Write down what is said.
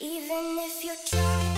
Even if you try